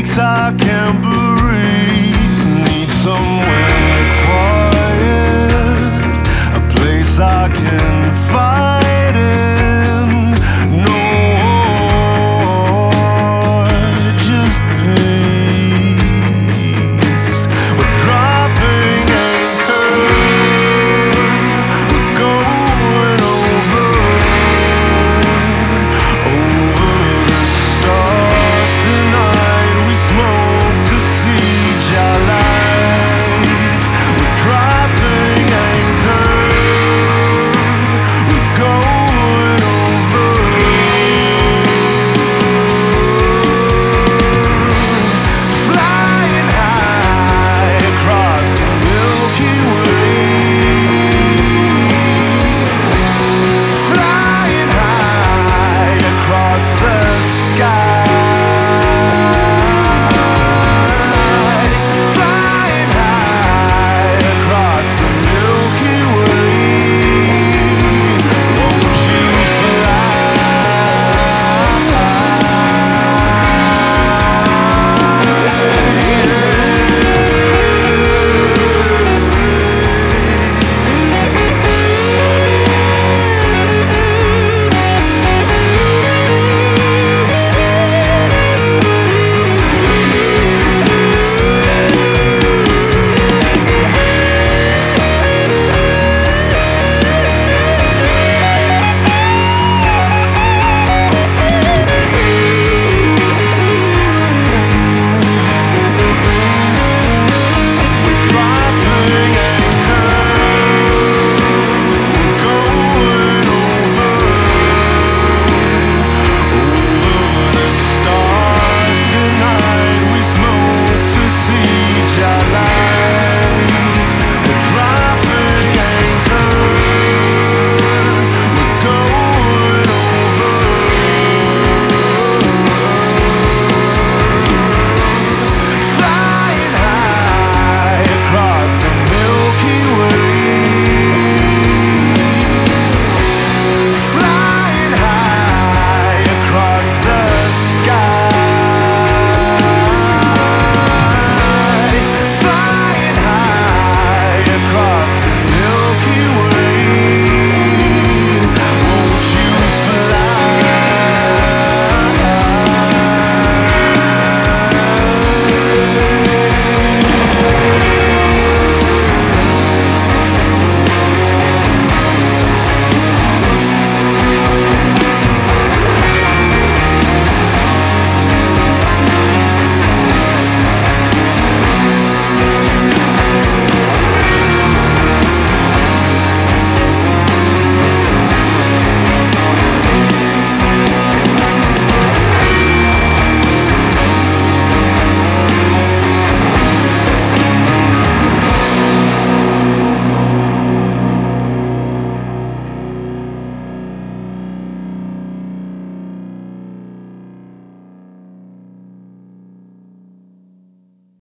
weeks I can't breathe. Need somewhere